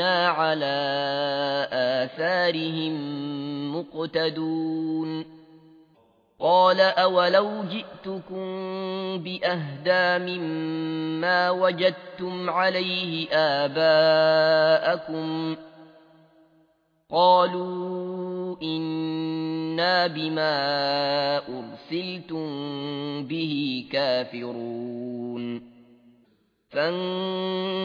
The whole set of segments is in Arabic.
على آثارهم مقتدون قال أولو جئتكم بأهدى مما وجدتم عليه آباءكم قالوا إنا بما أرسلتم به كافرون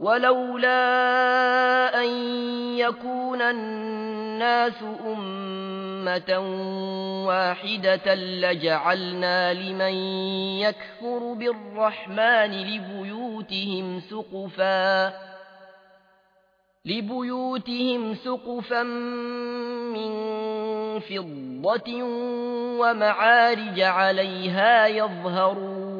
ولولا أن يكون الناس أمة واحدة لجعلنا لمن يكفر بالرحمن لبيوتهم سقفا لبيوتهم سقفا من فضة ومعارج عليها يظهرون.